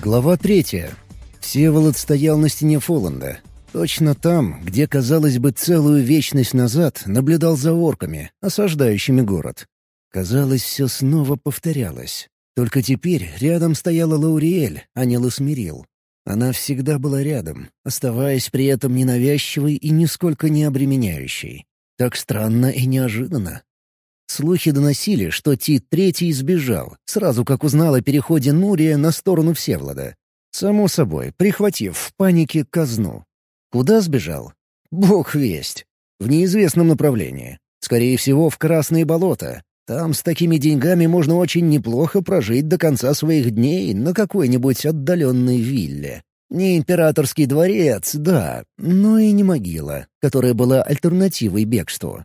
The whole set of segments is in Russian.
Глава третья. Всеволод стоял на стене Фоланда. Точно там, где, казалось бы, целую вечность назад наблюдал за орками, осаждающими город. Казалось, все снова повторялось. Только теперь рядом стояла Лауриэль, а не Ласмирил. Она всегда была рядом, оставаясь при этом ненавязчивой и нисколько не обременяющей. Так странно и неожиданно. Слухи доносили, что Тит Третий сбежал, сразу как узнал о переходе Нурия на сторону Всевлада. Само собой, прихватив в панике казну. Куда сбежал? Бог весть. В неизвестном направлении. Скорее всего, в Красные болота. Там с такими деньгами можно очень неплохо прожить до конца своих дней на какой-нибудь отдаленной вилле. Не императорский дворец, да, но и не могила, которая была альтернативой бегству.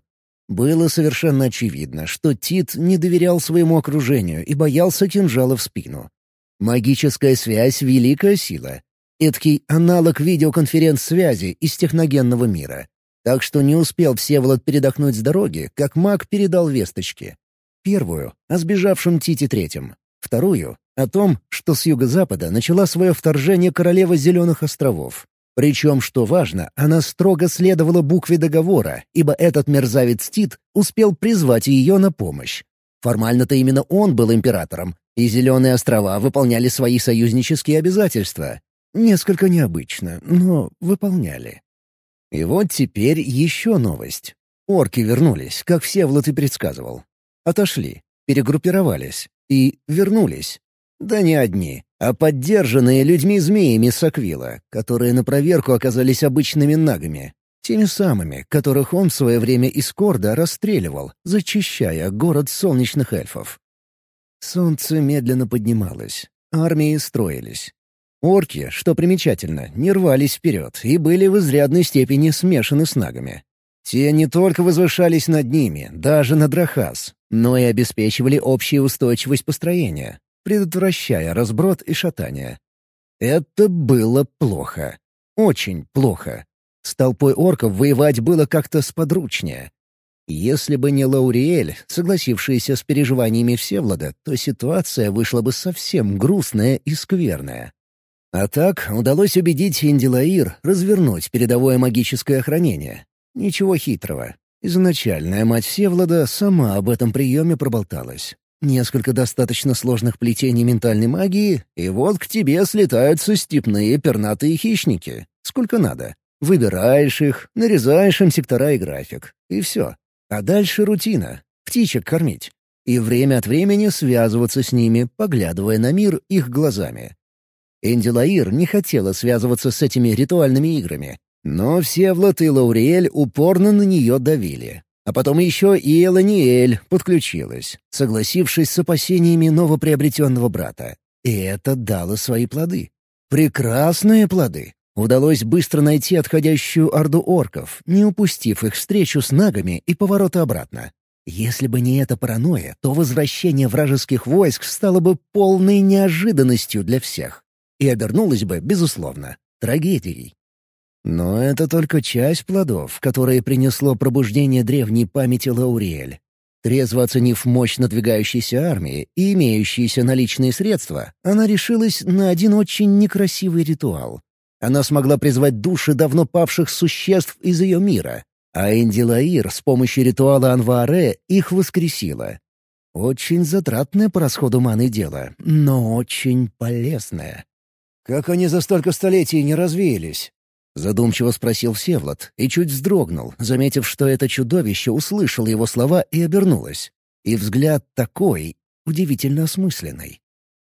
Было совершенно очевидно, что Тит не доверял своему окружению и боялся кинжала в спину. Магическая связь — великая сила. Эдакий аналог видеоконференц-связи из техногенного мира. Так что не успел Всеволод передохнуть с дороги, как маг передал весточки. Первую — о сбежавшем Тите Третьем. Вторую — о том, что с юго-запада начала свое вторжение королева Зеленых островов. Причем, что важно, она строго следовала букве договора, ибо этот мерзавец Тит успел призвать ее на помощь. Формально-то именно он был императором, и Зеленые острова выполняли свои союзнические обязательства. Несколько необычно, но выполняли. И вот теперь еще новость. Орки вернулись, как Всеволод и предсказывал. Отошли, перегруппировались и вернулись. Да не одни, а поддержанные людьми-змеями Саквила, которые на проверку оказались обычными нагами. Теми самыми, которых он в свое время из Корда расстреливал, зачищая город солнечных эльфов. Солнце медленно поднималось, армии строились. Орки, что примечательно, не рвались вперед и были в изрядной степени смешаны с нагами. Те не только возвышались над ними, даже над Рахас, но и обеспечивали общую устойчивость построения, предотвращая разброд и шатание. Это было плохо. Очень плохо. С толпой орков воевать было как-то сподручнее. Если бы не Лауриэль, согласившаяся с переживаниями Всевлада, то ситуация вышла бы совсем грустная и скверная. А так удалось убедить Индилаир развернуть передовое магическое охранение. Ничего хитрого. Изначальная мать Всевлада сама об этом приеме проболталась. Несколько достаточно сложных плетений ментальной магии, и вот к тебе слетаются степные пернатые хищники. Сколько надо. Выбираешь их, нарезаешь им сектора и график. И все. А дальше рутина. Птичек кормить. И время от времени связываться с ними, поглядывая на мир их глазами. Эндилаир не хотела связываться с этими ритуальными играми, но Всевлад и Лауриэль упорно на нее давили. А потом еще и Эланиэль подключилась, согласившись с опасениями новоприобретенного брата. И это дало свои плоды. Прекрасные плоды. Удалось быстро найти отходящую орду орков, не упустив их встречу с нагами и поворота обратно. Если бы не эта паранойя, то возвращение вражеских войск стало бы полной неожиданностью для всех. И обернулось бы, безусловно, трагедией. Но это только часть плодов, которые принесло пробуждение древней памяти Лауриэль. Трезво оценив мощь надвигающейся армии и имеющиеся наличные средства, она решилась на один очень некрасивый ритуал. Она смогла призвать души давно павших существ из ее мира, а Индилаир с помощью ритуала Анваре их воскресила. Очень затратное по расходу маны дело, но очень полезное. «Как они за столько столетий не развеялись?» Задумчиво спросил Всевлад и чуть вздрогнул, заметив, что это чудовище услышало его слова и обернулось. И взгляд такой, удивительно осмысленный.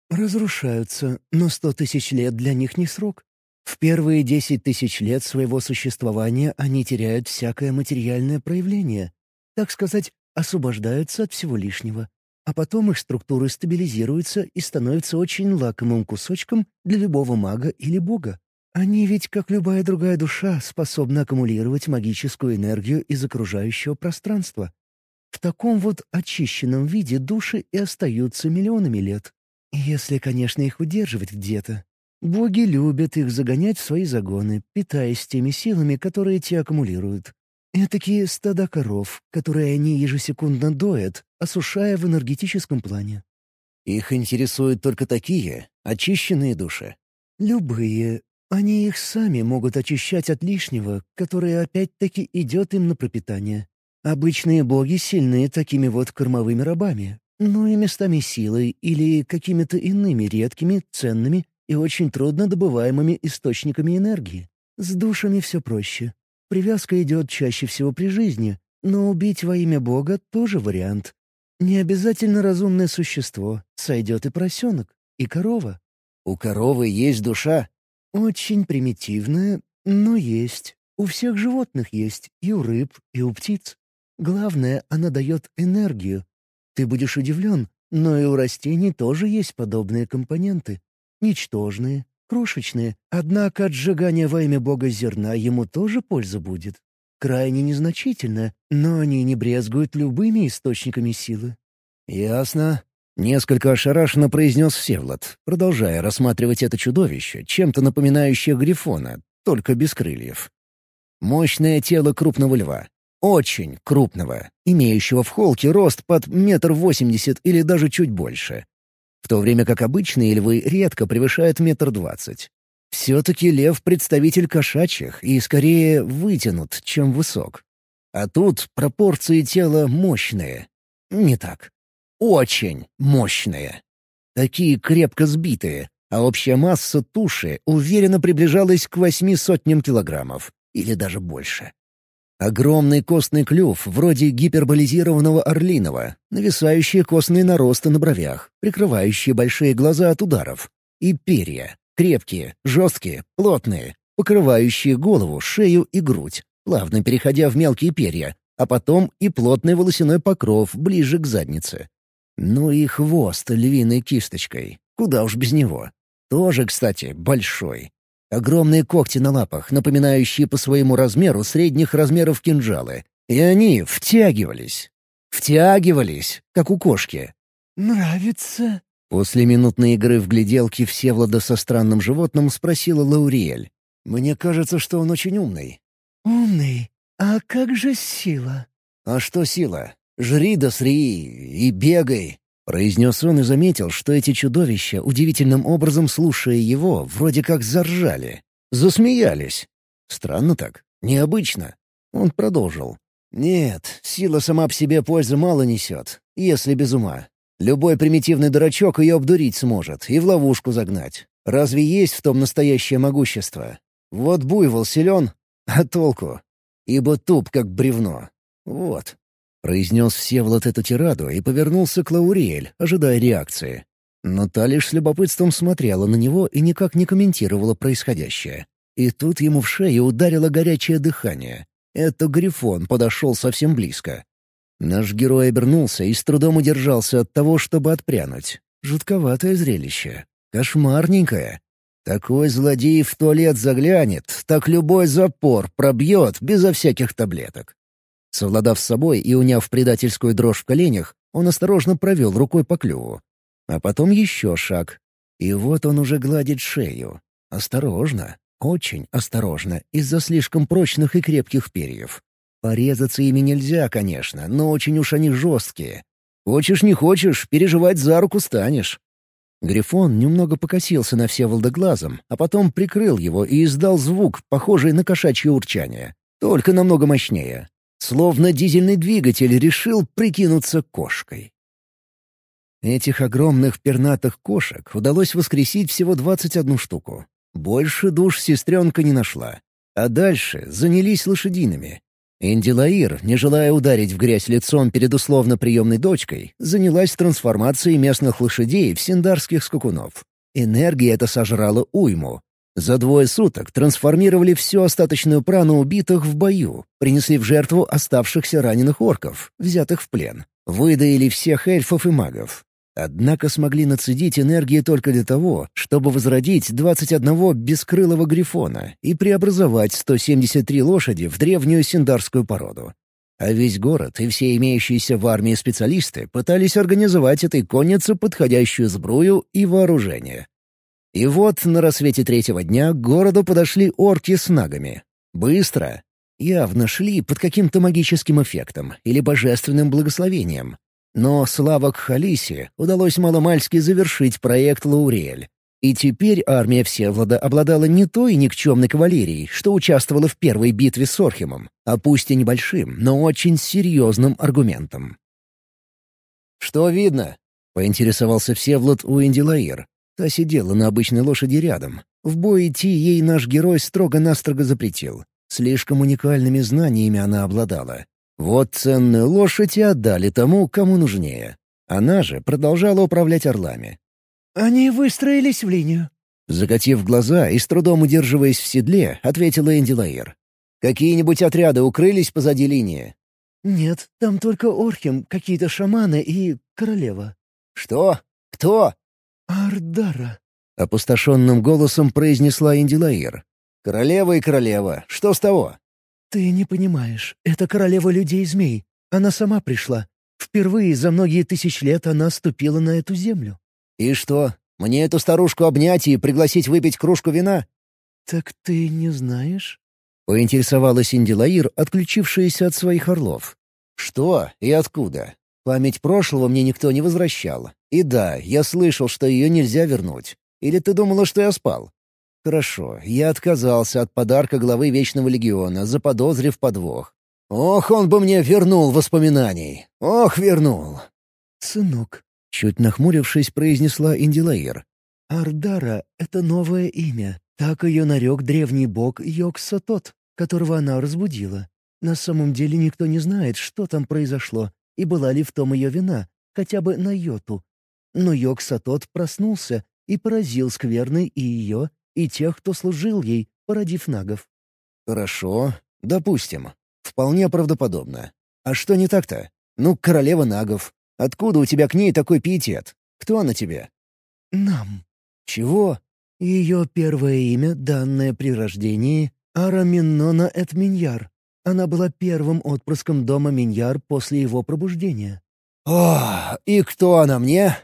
«Разрушаются, но сто тысяч лет для них не срок. В первые десять тысяч лет своего существования они теряют всякое материальное проявление, так сказать, освобождаются от всего лишнего, а потом их структуры стабилизируются и становятся очень лакомым кусочком для любого мага или бога. Они ведь, как любая другая душа, способны аккумулировать магическую энергию из окружающего пространства. В таком вот очищенном виде души и остаются миллионами лет. Если, конечно, их удерживать где-то. Боги любят их загонять в свои загоны, питаясь теми силами, которые те аккумулируют. Этакие стада коров, которые они ежесекундно доят, осушая в энергетическом плане. Их интересуют только такие, очищенные души. «Любые. Они их сами могут очищать от лишнего, которое опять-таки идет им на пропитание. Обычные боги сильны такими вот кормовыми рабами, но и местами силой или какими-то иными редкими, ценными и очень трудно добываемыми источниками энергии. С душами все проще. Привязка идет чаще всего при жизни, но убить во имя Бога тоже вариант. Не обязательно разумное существо, сойдет и поросенок, и корова. У коровы есть душа? Очень примитивная, но есть. У всех животных есть, и у рыб, и у птиц. Главное, она дает энергию. Ты будешь удивлен, но и у растений тоже есть подобные компоненты. Ничтожные, крошечные, однако от сжигания во имя бога зерна ему тоже польза будет. Крайне незначительно, но они не брезгуют любыми источниками силы. «Ясно», — несколько ошарашенно произнес Всевлад, продолжая рассматривать это чудовище, чем-то напоминающее Грифона, только без крыльев. Мощное тело крупного льва. Очень крупного, имеющего в холке рост под метр восемьдесят или даже чуть больше в то время как обычные львы редко превышают метр двадцать. Все-таки лев — представитель кошачьих и скорее вытянут, чем высок. А тут пропорции тела мощные. Не так. Очень мощные. Такие крепко сбитые, а общая масса туши уверенно приближалась к восьми сотням килограммов. Или даже больше. Огромный костный клюв, вроде гиперболизированного орлиного, нависающие костные наросты на бровях, прикрывающие большие глаза от ударов. И перья. Крепкие, жесткие, плотные, покрывающие голову, шею и грудь, плавно переходя в мелкие перья, а потом и плотный волосяной покров ближе к заднице. Ну и хвост львиной кисточкой. Куда уж без него. Тоже, кстати, большой. Огромные когти на лапах, напоминающие по своему размеру средних размеров кинжалы. И они втягивались. Втягивались, как у кошки. «Нравится?» После минутной игры в гляделки Всевлада со странным животным спросила Лауриэль. «Мне кажется, что он очень умный». «Умный? А как же сила?» «А что сила? Жри да сри и бегай. Произнес он и заметил, что эти чудовища, удивительным образом слушая его, вроде как заржали. Засмеялись. Странно так. Необычно. Он продолжил. «Нет, сила сама по себе пользы мало несет, если без ума. Любой примитивный дурачок ее обдурить сможет и в ловушку загнать. Разве есть в том настоящее могущество? Вот буйвол силен, а толку? Ибо туп, как бревно. Вот. Произнес Всеволод эту тираду и повернулся к Лауриэль, ожидая реакции. Но та лишь с любопытством смотрела на него и никак не комментировала происходящее. И тут ему в шею ударило горячее дыхание. Это Грифон подошел совсем близко. Наш герой обернулся и с трудом удержался от того, чтобы отпрянуть. Жутковатое зрелище. Кошмарненькое. Такой злодей в туалет заглянет, так любой запор пробьет безо всяких таблеток. Совладав с собой и уняв предательскую дрожь в коленях, он осторожно провел рукой по клюву. А потом еще шаг. И вот он уже гладит шею. Осторожно, очень осторожно, из-за слишком прочных и крепких перьев. Порезаться ими нельзя, конечно, но очень уж они жесткие. Хочешь не хочешь, переживать за руку станешь. Грифон немного покосился на Всеволода глазом, а потом прикрыл его и издал звук, похожий на кошачье урчание. Только намного мощнее. Словно дизельный двигатель решил прикинуться кошкой. Этих огромных пернатых кошек удалось воскресить всего 21 штуку. Больше душ сестренка не нашла. А дальше занялись лошадиными. Индилаир, не желая ударить в грязь лицом перед условно приемной дочкой, занялась трансформацией местных лошадей в синдарских скакунов. Энергия это сожрала уйму, за двое суток трансформировали всю остаточную прану убитых в бою, принесли в жертву оставшихся раненых орков, взятых в плен, выдаили всех эльфов и магов. Однако смогли нацедить энергии только для того, чтобы возродить 21 бескрылого грифона и преобразовать 173 лошади в древнюю синдарскую породу. А весь город и все имеющиеся в армии специалисты пытались организовать этой коннице подходящую сбрую и вооружение. И вот на рассвете третьего дня к городу подошли орки с нагами. Быстро. Явно шли под каким-то магическим эффектом или божественным благословением. Но слава к Халисе удалось маломальски завершить проект Лауриэль. И теперь армия Всевлада обладала не той никчемной кавалерией, что участвовала в первой битве с Орхимом, а пусть и небольшим, но очень серьезным аргументом. «Что видно?» — поинтересовался Всевлад у Индилаир. Та сидела на обычной лошади рядом. В бой идти ей наш герой строго-настрого запретил. Слишком уникальными знаниями она обладала. Вот ценную лошадь и отдали тому, кому нужнее. Она же продолжала управлять орлами. «Они выстроились в линию». Закатив глаза и с трудом удерживаясь в седле, ответила Эндилаир. «Какие-нибудь отряды укрылись позади линии?» «Нет, там только Орхим, какие-то шаманы и королева». «Что? Кто?» «Ардара», — опустошенным голосом произнесла Индилаир. «Королева и королева. Что с того?» «Ты не понимаешь. Это королева людей-змей. Она сама пришла. Впервые за многие тысячи лет она ступила на эту землю. «И что, мне эту старушку обнять и пригласить выпить кружку вина?» «Так ты не знаешь?» — поинтересовалась Индилаир, отключившаяся от своих орлов. «Что и откуда? Память прошлого мне никто не возвращал. И да, я слышал, что ее нельзя вернуть. Или ты думала, что я спал?» «Хорошо, я отказался от подарка главы Вечного Легиона, заподозрив подвох. Ох, он бы мне вернул воспоминаний. Ох, вернул. «Сынок», — чуть нахмурившись, произнесла Индилаир. «Ардара — это новое имя. Так ее нарек древний бог Йог-Сотот, которого она разбудила. На самом деле никто не знает, что там произошло, и была ли в том ее вина, хотя бы на йоту. Но Йог-Сотот проснулся и поразил скверной и ее, и тех, кто служил ей, породив нагов. «Хорошо, допустим. Вполне правдоподобно. А что не так-то? Ну, королева нагов. Откуда у тебя к ней такой пиетет? Кто она тебе? Нам. Чего? Ее первое имя, данное при рождении, Араминнона Этминьяр. Она была первым отпрыском дома Миньяр после его пробуждения. «О, и кто она мне?»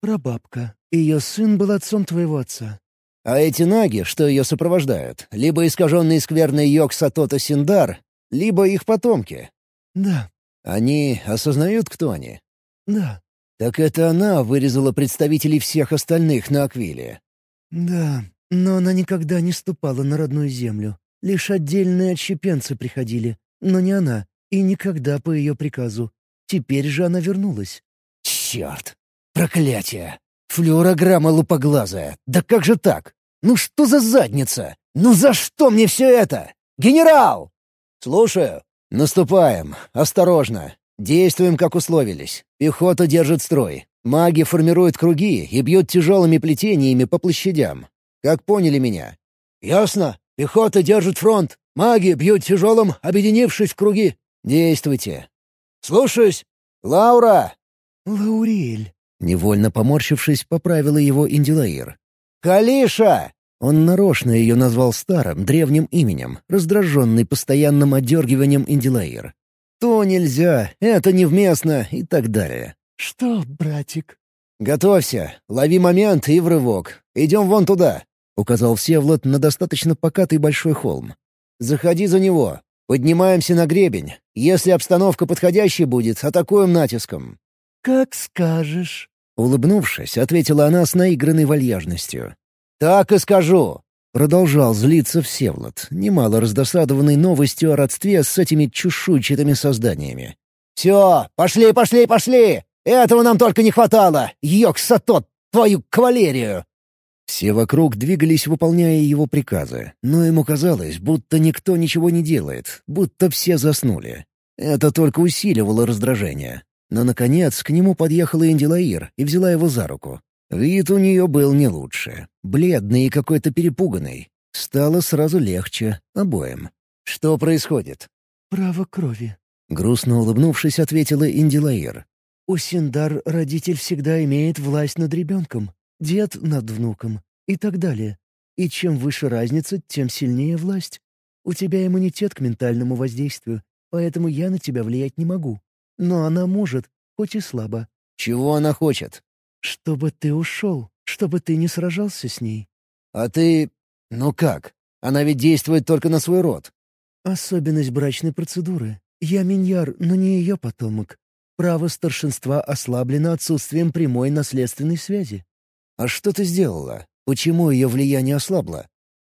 «Прабабка. Ее сын был отцом твоего отца». «А эти наги, что ее сопровождают, либо искаженный скверный йог Сатота Синдар, либо их потомки. Да. Они осознают, кто они? Да. Так это она вырезала представителей всех остальных на Аквиле. Да, но она никогда не ступала на родную землю. Лишь отдельные отщепенцы приходили, но не она, и никогда по ее приказу. Теперь же она вернулась. Черт! Проклятие! Флюорограмма лупоглазая! Да как же так? Ну что за задница? Ну за что мне все это? Генерал! «Слушаю. Наступаем. Осторожно. Действуем, как условились. Пехота держит строй. Маги формируют круги и бьют тяжелыми плетениями по площадям. Как поняли меня?» «Ясно. Пехота держит фронт. Маги бьют тяжелым, объединившись в круги. Действуйте». «Слушаюсь. Лаура!» «Лауриэль», — невольно поморщившись, поправила его Индилаир. «Калиша!» Он нарочно ее назвал старым, древним именем, раздраженный постоянным отдергиванием Индилаир. «То нельзя, это невместно» и так далее. «Что, братик?» «Готовься, лови момент и в рывок. Идем вон туда», — указал Всевлад на достаточно покатый большой холм. «Заходи за него. Поднимаемся на гребень. Если обстановка подходящей будет, атакуем натиском». «Как скажешь», — улыбнувшись, ответила она с наигранной вальяжностью. «Так и скажу!» — продолжал злиться Всевлад, немало раздосадованный новостью о родстве с этими чешуйчатыми созданиями. «Все, пошли, пошли, пошли! Этого нам только не хватало! Йоксатот, твою кавалерию!» Все вокруг двигались, выполняя его приказы, но ему казалось, будто никто ничего не делает, будто все заснули. Это только усиливало раздражение. Но, наконец, к нему подъехала Индилаир и взяла его за руку. Вид у нее был не лучше. Бледный и какой-то перепуганный. Стало сразу легче обоим. «Что происходит?» «Право крови», — грустно улыбнувшись, ответила Индилаир. «У Синдар родитель всегда имеет власть над ребенком, дед над внуком и так далее. И чем выше разница, тем сильнее власть. У тебя иммунитет к ментальному воздействию, поэтому я на тебя влиять не могу. Но она может, хоть и слабо». «Чего она хочет?» «Чтобы ты ушел, чтобы ты не сражался с ней». «А ты... ну как? Она ведь действует только на свой род». «Особенность брачной процедуры. Я миньяр, но не ее потомок. Право старшинства ослаблено отсутствием прямой наследственной связи». «А что ты сделала? Почему ее влияние ослабло?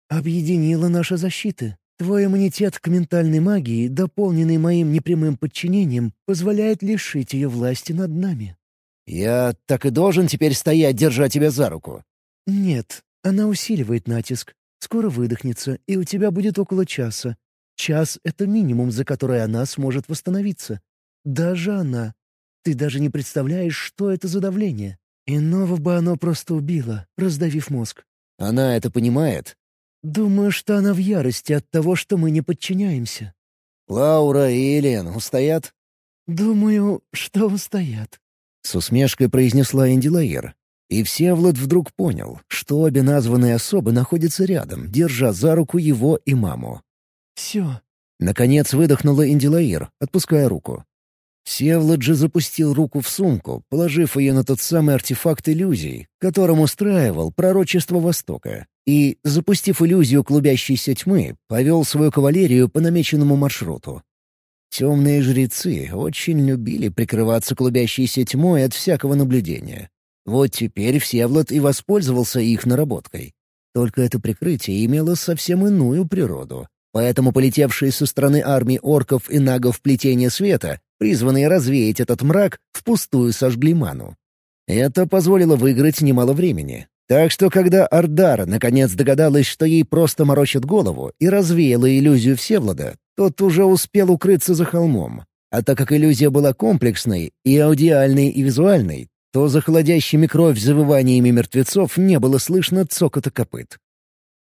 «Объединила наши защиты. Твой иммунитет к ментальной магии, дополненный моим непрямым подчинением, позволяет лишить ее власти над нами». «Я так и должен теперь стоять, держа тебя за руку?» «Нет, она усиливает натиск. Скоро выдохнется, и у тебя будет около часа. Час — это минимум, за который она сможет восстановиться. Даже она. Ты даже не представляешь, что это за давление. Иного бы оно просто убило, раздавив мозг. Она это понимает? Думаю, что она в ярости от того, что мы не подчиняемся. Лаура и Элен устоят? Думаю, что устоят. С усмешкой произнесла Индилаир. И Всеволод вдруг понял, что обе названные особы находятся рядом, держа за руку его и маму. «Все». Наконец выдохнула Индилаир, отпуская руку. Всеволод же запустил руку в сумку, положив ее на тот самый артефакт иллюзий, которым устраивал пророчество Востока, и, запустив иллюзию клубящейся тьмы, повел свою кавалерию по намеченному маршруту. Темные жрецы очень любили прикрываться клубящейся тьмой от всякого наблюдения. Вот теперь Всеволод и воспользовался их наработкой. Только это прикрытие имело совсем иную природу. Поэтому полетевшие со стороны армии орков и нагов плетения света, призванные развеять этот мрак, впустую сожгли ману. Это позволило выиграть немало времени. Так что, когда Ардара наконец догадалась, что ей просто морочат голову, и развеяла иллюзию Всевлада, тот уже успел укрыться за холмом. А так как иллюзия была комплексной, и аудиальной, и визуальной, то за холодящими кровь завываниями мертвецов не было слышно цокота копыт.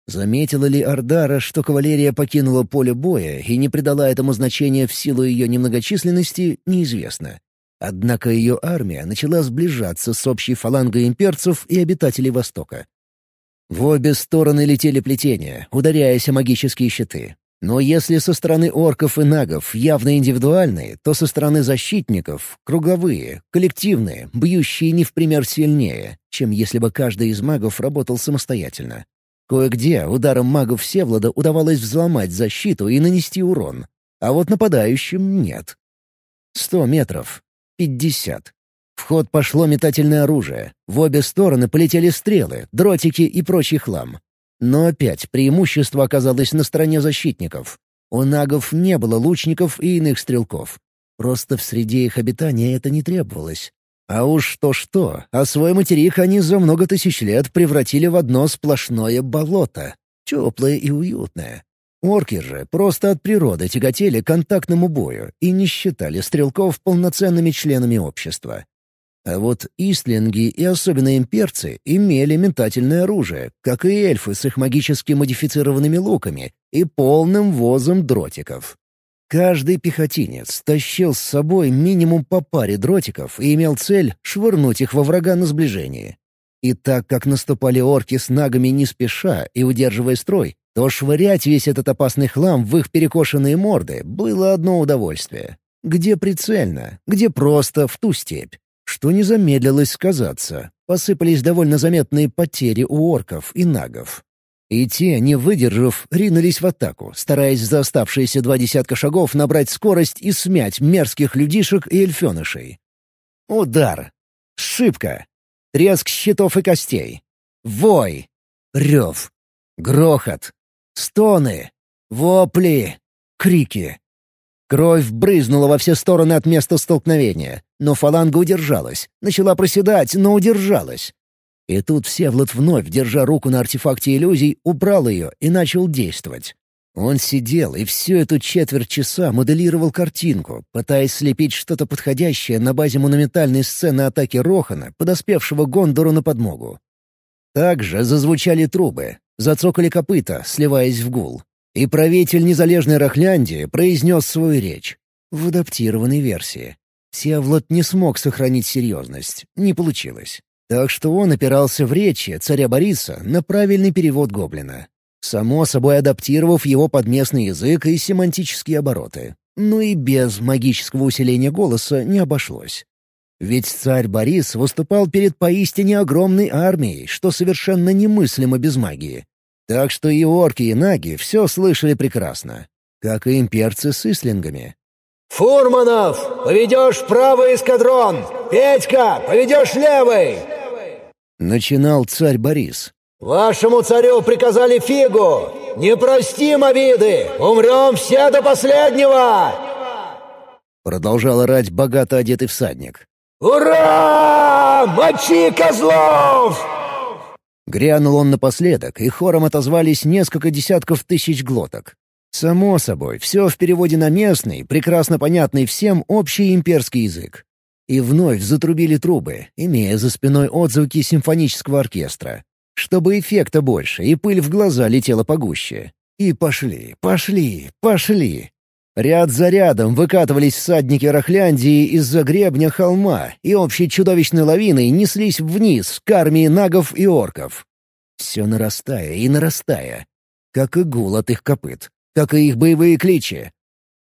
Заметила ли Ардара, что кавалерия покинула поле боя и не придала этому значения в силу ее немногочисленности, неизвестно. Однако ее армия начала сближаться с общей фалангой имперцев и обитателей Востока. В обе стороны летели плетения, ударяясь о магические щиты. Но если со стороны орков и нагов явно индивидуальные, то со стороны защитников — круговые, коллективные, бьющие не в пример сильнее, чем если бы каждый из магов работал самостоятельно. Кое-где ударом магов Севлада удавалось взломать защиту и нанести урон, а вот нападающим нет. Сто метров. Пятьдесят. В ход пошло метательное оружие. В обе стороны полетели стрелы, дротики и прочий хлам. Но опять преимущество оказалось на стороне защитников. У нагов не было лучников и иных стрелков. Просто в среде их обитания это не требовалось. А уж что-что, а свой материк они за много тысяч лет превратили в одно сплошное болото. Теплое и уютное. Орки же просто от природы тяготели к контактному бою и не считали стрелков полноценными членами общества. А вот истлинги и особенно имперцы имели метательное оружие, как и эльфы с их магически модифицированными луками и полным возом дротиков. Каждый пехотинец тащил с собой минимум по паре дротиков и имел цель швырнуть их во врага на сближение. И так как наступали орки с нагами не спеша и удерживая строй, то швырять весь этот опасный хлам в их перекошенные морды было одно удовольствие. Где прицельно, где просто в ту степь. Что не замедлилось сказаться. Посыпались довольно заметные потери у орков и нагов. И те, не выдержав, ринулись в атаку, стараясь за оставшиеся два десятка шагов набрать скорость и смять мерзких людишек и эльфенышей. Удар. Шибка. Треск щитов и костей. Вой. Рев. Грохот. Стоны. Вопли. Крики. Кровь брызнула во все стороны от места столкновения, но фаланга удержалась. Начала проседать, но удержалась. И тут Всевлад вновь, держа руку на артефакте иллюзий, убрал ее и начал действовать. Он сидел и всю эту четверть часа моделировал картинку, пытаясь слепить что-то подходящее на базе монументальной сцены атаки Рохана, подоспевшего Гондору на подмогу. Также зазвучали трубы, зацокали копыта, сливаясь в гул. И правитель незалежной Рахляндии произнес свою речь. В адаптированной версии. Всевлад не смог сохранить серьезность. Не получилось. Так что он опирался в речи царя Бориса на правильный перевод гоблина. Само собой адаптировав его под местный язык и семантические обороты. Ну и без магического усиления голоса не обошлось. Ведь царь Борис выступал перед поистине огромной армией, что совершенно немыслимо без магии. Так что и орки, и наги все слышали прекрасно. Как и имперцы с ислингами. «Фурманов, поведешь правый эскадрон! Петька, поведешь левый!» Начинал царь Борис. «Вашему царю приказали фигу! Не простим обиды! Умрем все до последнего!» Продолжал орать богато одетый всадник. «Ура! Мочи козлов!» Грянул он напоследок, и хором отозвались несколько десятков тысяч глоток. Само собой, все в переводе на местный, прекрасно понятный всем общий имперский язык. И вновь затрубили трубы, имея за спиной отзвуки симфонического оркестра. Чтобы эффекта больше, и пыль в глаза летела погуще. И пошли, пошли, пошли. Ряд за рядом выкатывались всадники Рахляндии из-за гребня холма и общей чудовищной лавиной неслись вниз к армии нагов и орков. Все нарастая и нарастая, как и гул от их копыт, как и их боевые кличи.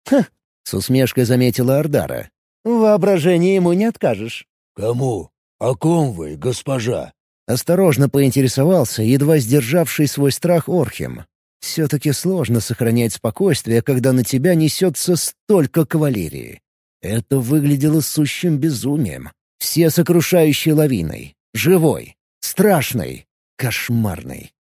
«Ха!» — с усмешкой заметила Ардара. «Воображение ему не откажешь». «Кому? О ком вы, госпожа?» Осторожно поинтересовался, едва сдержавший свой страх Орхим. Все-таки сложно сохранять спокойствие, когда на тебя несется столько кавалерии. Это выглядело сущим безумием. Все сокрушающей лавиной. Живой. Страшной. Кошмарной.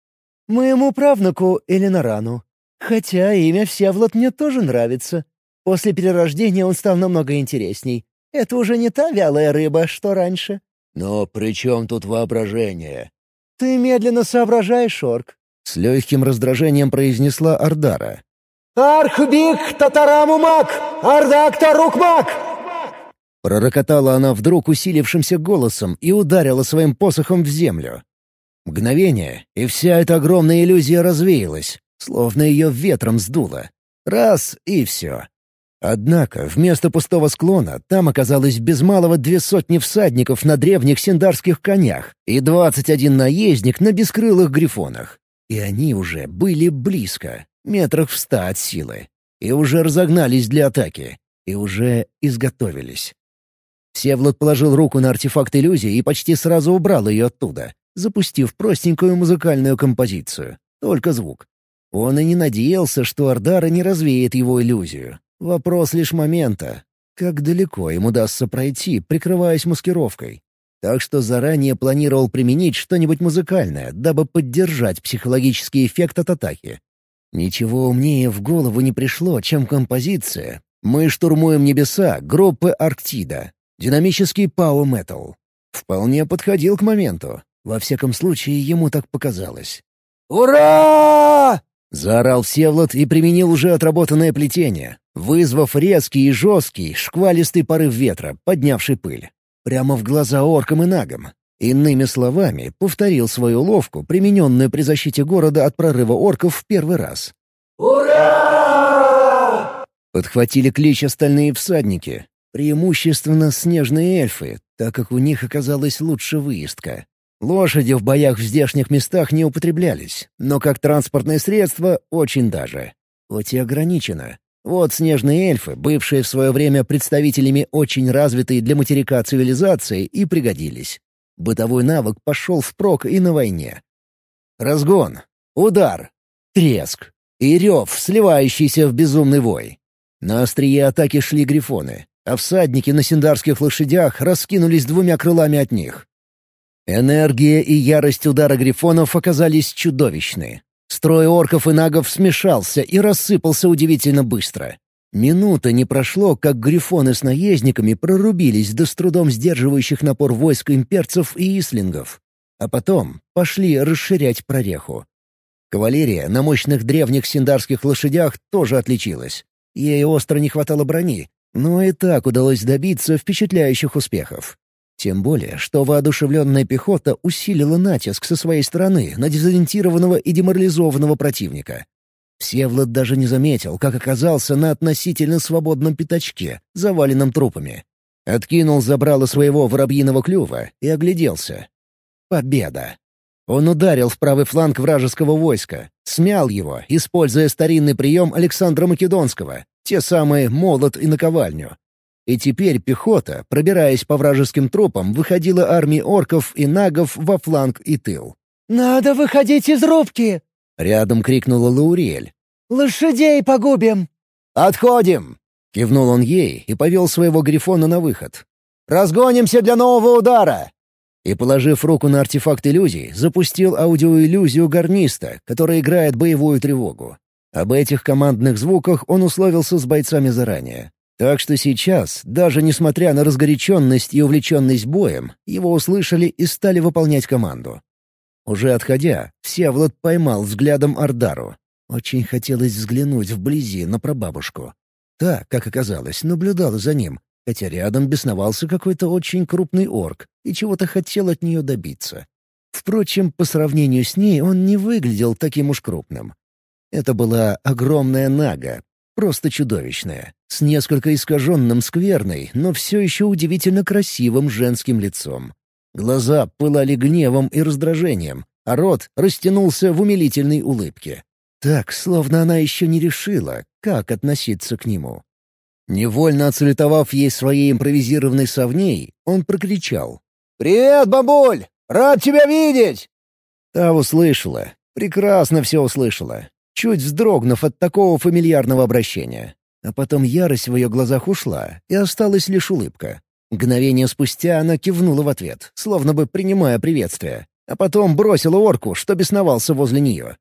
«Моему правнуку Элинарану. Хотя имя Всеволод мне тоже нравится. После перерождения он стал намного интересней. Это уже не та вялая рыба, что раньше». «Но при чем тут воображение?» «Ты медленно соображаешь, Орк. С легким раздражением произнесла Ардара. «Архбик татараму маг! Ардак тарук маг!» Пророкотала она вдруг усилившимся голосом и ударила своим посохом в землю. Мгновение, и вся эта огромная иллюзия развеялась, словно ее ветром сдуло. Раз — и все. Однако вместо пустого склона там оказалось без малого две сотни всадников на древних синдарских конях и двадцать один наездник на бескрылых грифонах. И они уже были близко, метрах в ста от силы. И уже разогнались для атаки. И уже изготовились. Всеволод положил руку на артефакт иллюзии и почти сразу убрал ее оттуда, запустив простенькую музыкальную композицию. Только звук. Он и не надеялся, что Ардара не развеет его иллюзию. Вопрос лишь момента. Как далеко им удастся пройти, прикрываясь маскировкой? так что заранее планировал применить что-нибудь музыкальное, дабы поддержать психологический эффект от атаки. Ничего умнее в голову не пришло, чем композиция «Мы штурмуем небеса» группы «Арктида», динамический пау-метал. Вполне подходил к моменту. Во всяком случае, ему так показалось. «Ура!» — заорал Всеволод и применил уже отработанное плетение, вызвав резкий и жесткий, шквалистый порыв ветра, поднявший пыль прямо в глаза оркам и нагам. Иными словами, повторил свою ловку, примененную при защите города от прорыва орков в первый раз. «Ура!» Подхватили клич остальные всадники. Преимущественно снежные эльфы, так как у них оказалась лучше выездка. Лошади в боях в здешних местах не употреблялись, но как транспортное средство очень даже. Хоть и ограничено. Вот снежные эльфы, бывшие в свое время представителями очень развитой для материка цивилизации, и пригодились. Бытовой навык пошел впрок и на войне. Разгон, удар, треск и рев, сливающийся в безумный вой. На острие атаки шли грифоны, а всадники на синдарских лошадях раскинулись двумя крылами от них. Энергия и ярость удара грифонов оказались чудовищны. Строй орков и нагов смешался и рассыпался удивительно быстро. Минута не прошло, как грифоны с наездниками прорубились до с трудом сдерживающих напор войск имперцев и ислингов. А потом пошли расширять прореху. Кавалерия на мощных древних синдарских лошадях тоже отличилась. Ей остро не хватало брони, но и так удалось добиться впечатляющих успехов. Тем более, что воодушевленная пехота усилила натиск со своей стороны на дезориентированного и деморализованного противника. Всевлад даже не заметил, как оказался на относительно свободном пятачке, заваленном трупами. Откинул забрало своего воробьиного клюва и огляделся. Победа! Он ударил в правый фланг вражеского войска, смял его, используя старинный прием Александра Македонского, те самые молот и наковальню, и теперь пехота, пробираясь по вражеским трупам, выходила армии орков и нагов во фланг и тыл. «Надо выходить из рубки!» — рядом крикнула Лаурель. «Лошадей погубим!» «Отходим!» — кивнул он ей и повел своего грифона на выход. «Разгонимся для нового удара!» и, положив руку на артефакт иллюзий, запустил аудиоиллюзию гарниста, которая играет боевую тревогу. Об этих командных звуках он условился с бойцами заранее. Так что сейчас, даже несмотря на разгоряченность и увлеченность боем, его услышали и стали выполнять команду. Уже отходя, Всеволод поймал взглядом Ардару. Очень хотелось взглянуть вблизи на прабабушку. Та, как оказалось, наблюдала за ним, хотя рядом бесновался какой-то очень крупный орк и чего-то хотел от нее добиться. Впрочем, по сравнению с ней он не выглядел таким уж крупным. Это была огромная нага, просто чудовищная, с несколько искаженным скверной, но все еще удивительно красивым женским лицом. Глаза пылали гневом и раздражением, а рот растянулся в умилительной улыбке. Так, словно она еще не решила, как относиться к нему. Невольно отсулетовав ей своей импровизированной совней, он прокричал. «Привет, бабуль! Рад тебя видеть!» Та услышала, прекрасно все услышала, чуть вздрогнув от такого фамильярного обращения. А потом ярость в ее глазах ушла, и осталась лишь улыбка. Мгновение спустя она кивнула в ответ, словно бы принимая приветствие, а потом бросила орку, что бесновался возле нее.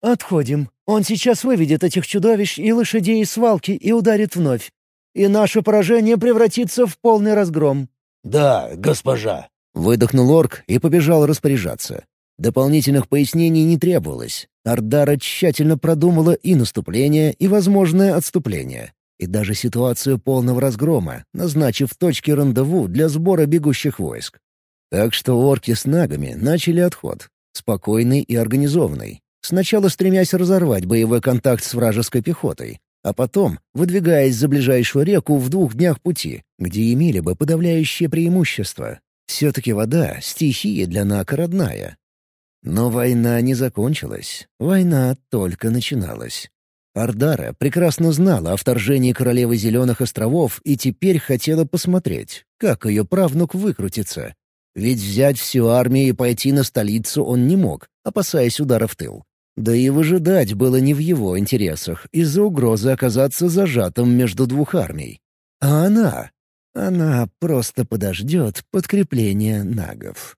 «Отходим. Он сейчас выведет этих чудовищ и лошадей из свалки и ударит вновь. И наше поражение превратится в полный разгром». «Да, госпожа», — выдохнул орк и побежал распоряжаться. Дополнительных пояснений не требовалось. Ардара тщательно продумала и наступление, и возможное отступление, и даже ситуацию полного разгрома, назначив точки рандеву для сбора бегущих войск. Так что орки с нагами начали отход, спокойный и организованный, сначала стремясь разорвать боевой контакт с вражеской пехотой, а потом выдвигаясь за ближайшую реку в двух днях пути, где имели бы подавляющее преимущество. Все-таки вода — стихия для Нака родная, но война не закончилась, война только начиналась. Ардара прекрасно знала о вторжении королевы Зеленых островов и теперь хотела посмотреть, как ее правнук выкрутится. Ведь взять всю армию и пойти на столицу он не мог, опасаясь удара в тыл. Да и выжидать было не в его интересах из-за угрозы оказаться зажатым между двух армий. А она? Она просто подождет подкрепления нагов.